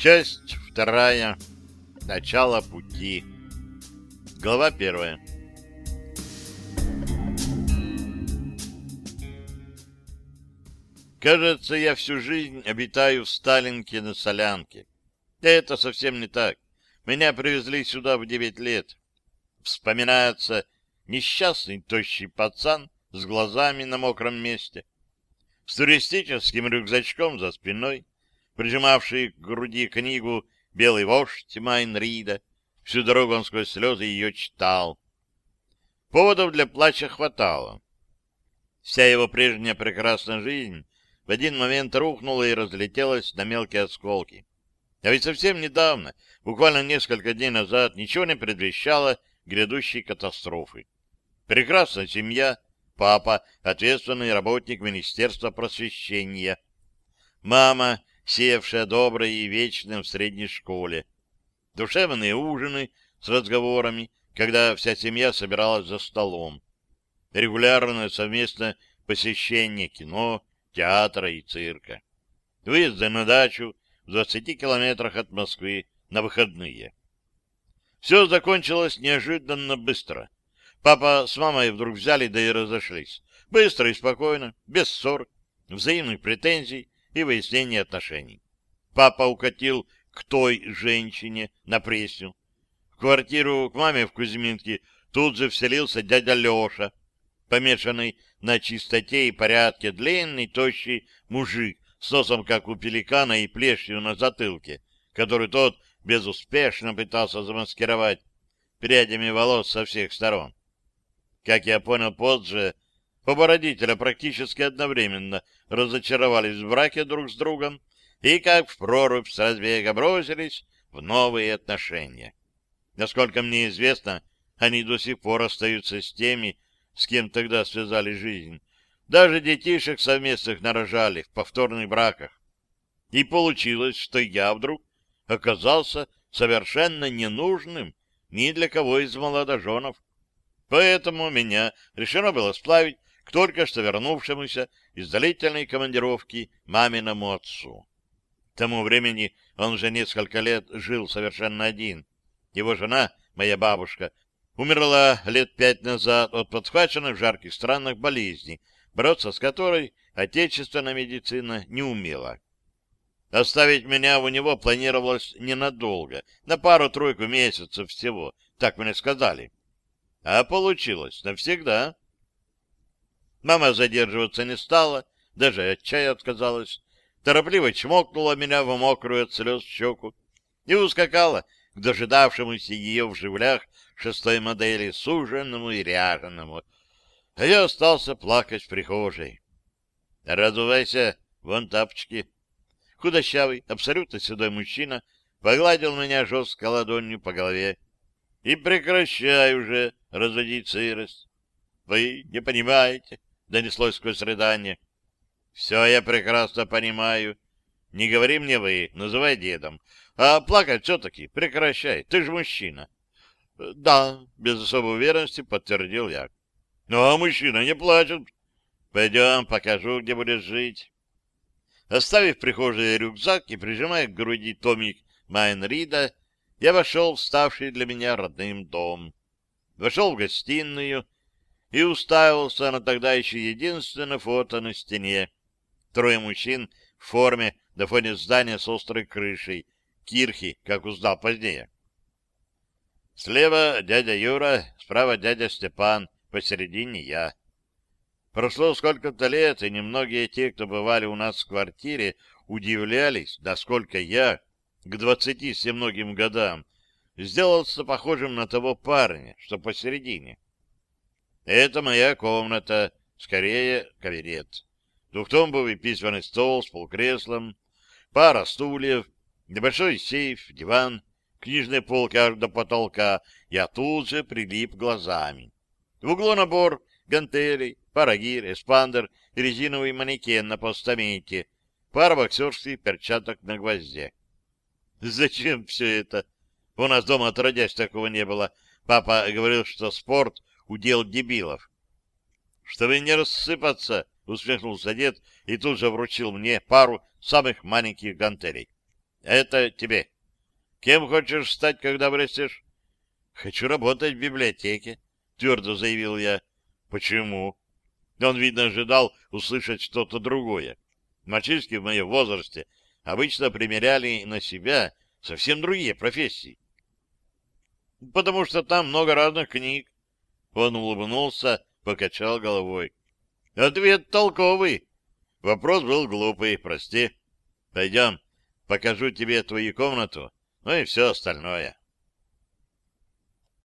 Часть вторая. Начало пути. Глава первая. Кажется, я всю жизнь обитаю в Сталинке на Солянке. Это совсем не так. Меня привезли сюда в девять лет. Вспоминается несчастный тощий пацан с глазами на мокром месте, с туристическим рюкзачком за спиной, прижимавший к груди книгу «Белый вождь» Майн Рида. Всю дорогу он сквозь слезы ее читал. Поводов для плача хватало. Вся его прежняя прекрасная жизнь в один момент рухнула и разлетелась на мелкие осколки. А ведь совсем недавно, буквально несколько дней назад, ничего не предвещало грядущей катастрофы. Прекрасная семья, папа, ответственный работник Министерства просвещения, мама, севшая доброй и вечным в средней школе, душевные ужины с разговорами, когда вся семья собиралась за столом, регулярное совместное посещение кино, театра и цирка, выезды на дачу в 20 километрах от Москвы на выходные. Все закончилось неожиданно быстро. Папа с мамой вдруг взяли да и разошлись. Быстро и спокойно, без ссор, взаимных претензий и выяснения отношений. Папа укатил к той женщине на Пресню. В квартиру к маме в Кузьминке тут же вселился дядя Леша, помешанный на чистоте и порядке, длинный, тощий мужик с носом, как у пеликана, и плешью на затылке, который тот безуспешно пытался замаскировать прядями волос со всех сторон. Как я понял позже, оба родителя практически одновременно разочаровались в браке друг с другом и, как в прорубь с разбега, бросились в новые отношения. Насколько мне известно, они до сих пор остаются с теми, с кем тогда связали жизнь. Даже детишек совместных нарожали в повторных браках. И получилось, что я вдруг оказался совершенно ненужным ни для кого из молодоженов. Поэтому меня решено было сплавить только что вернувшемуся из длительной командировки маминому отцу. К тому времени он уже несколько лет жил совершенно один. Его жена, моя бабушка, умерла лет пять назад от подхваченных в жарких странах болезней, бороться с которой отечественная медицина не умела. Оставить меня у него планировалось ненадолго, на пару-тройку месяцев всего, так мне сказали. А получилось навсегда. Мама задерживаться не стала, даже от чая отказалась, торопливо чмокнула меня в мокрую от слез щеку и ускакала к дожидавшемуся ее в живлях шестой модели, суженному и ряженому, а я остался плакать в прихожей. «Разувайся, вон тапочки». Худощавый, абсолютно седой мужчина погладил меня жестко ладонью по голове. «И прекращай уже разводить сырость». «Вы не понимаете», — донеслось сквозь рыдание. «Все я прекрасно понимаю. Не говори мне вы, называй дедом. А плакать все-таки прекращай, ты же мужчина». «Да», — без особой уверенности подтвердил я. «Ну, а мужчина не плачет. Пойдем, покажу, где будешь жить». Оставив в прихожей рюкзак и прижимая к груди томик Майнрида, я вошел в ставший для меня родным дом. Вошел в гостиную и уставился на тогда еще единственное фото на стене. Трое мужчин в форме на фоне здания с острой крышей, кирхи, как узнал позднее. Слева дядя Юра, справа дядя Степан, посередине я. Прошло сколько-то лет, и немногие те, кто бывали у нас в квартире, удивлялись, насколько я к двадцати с многим годам сделался похожим на того парня, что посередине. Это моя комната, скорее каверет. Двухтомбовый письменный стол с полкреслом, пара стульев, небольшой сейф, диван, книжные полки аж до потолка, я тут же прилип глазами. В углу набор гантелей, парагир, эспандер и резиновый манекен на постаменте, пара боксерских перчаток на гвозде. Зачем все это? У нас дома отродясь такого не было. Папа говорил, что спорт — удел дебилов. Чтобы не рассыпаться, усмехнулся дед и тут же вручил мне пару самых маленьких гантелей. Это тебе. Кем хочешь стать, когда вырастешь? Хочу работать в библиотеке, твердо заявил я. Почему? Он, видно, ожидал услышать что-то другое. Мальчишки в моем возрасте обычно примеряли на себя совсем другие профессии. Потому что там много разных книг. Он улыбнулся, покачал головой. Ответ толковый. Вопрос был глупый, прости. Пойдем, покажу тебе твою комнату, ну и все остальное.